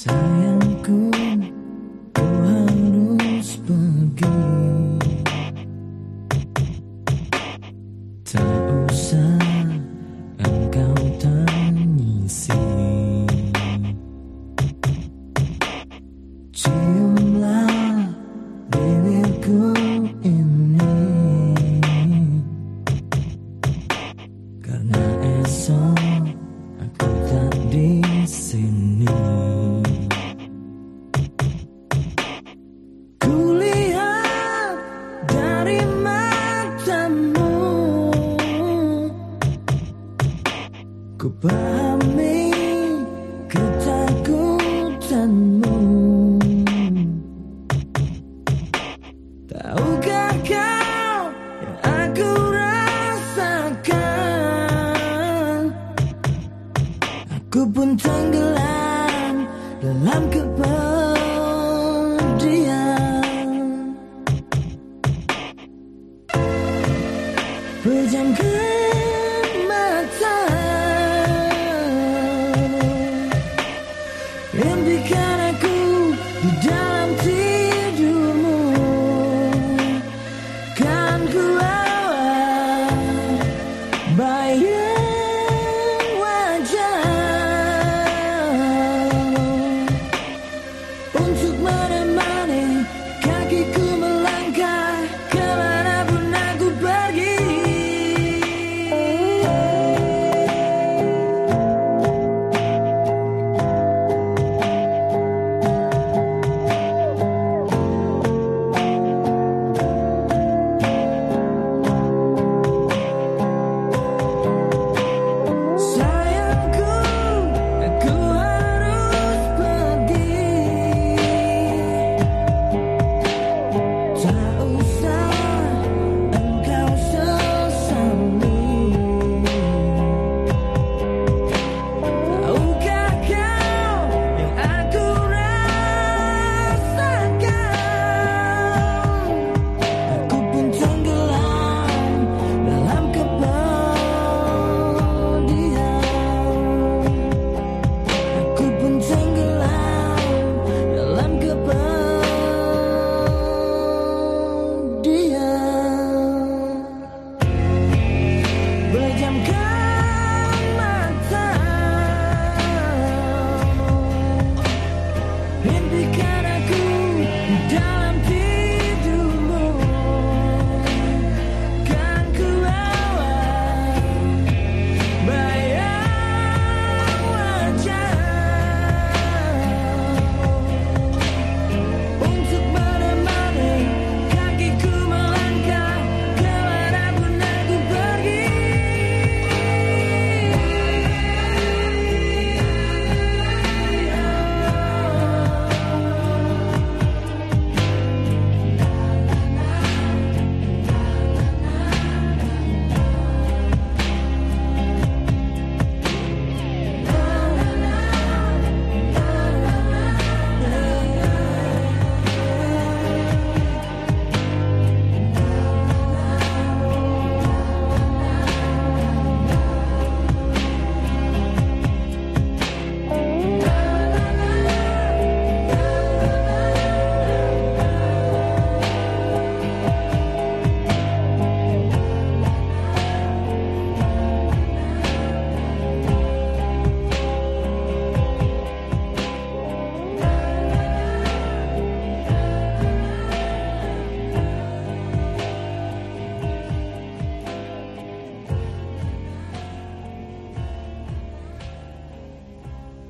Sayangku, ku harus pergi. Tak usah engkau tangisi. Ciumlah bibirku ini. Karena esok Ku pahami ketakutanmu. Tahukah kau yang aku rasakan? Aku pun tenggelam dalam kepedihan Pejamkan God.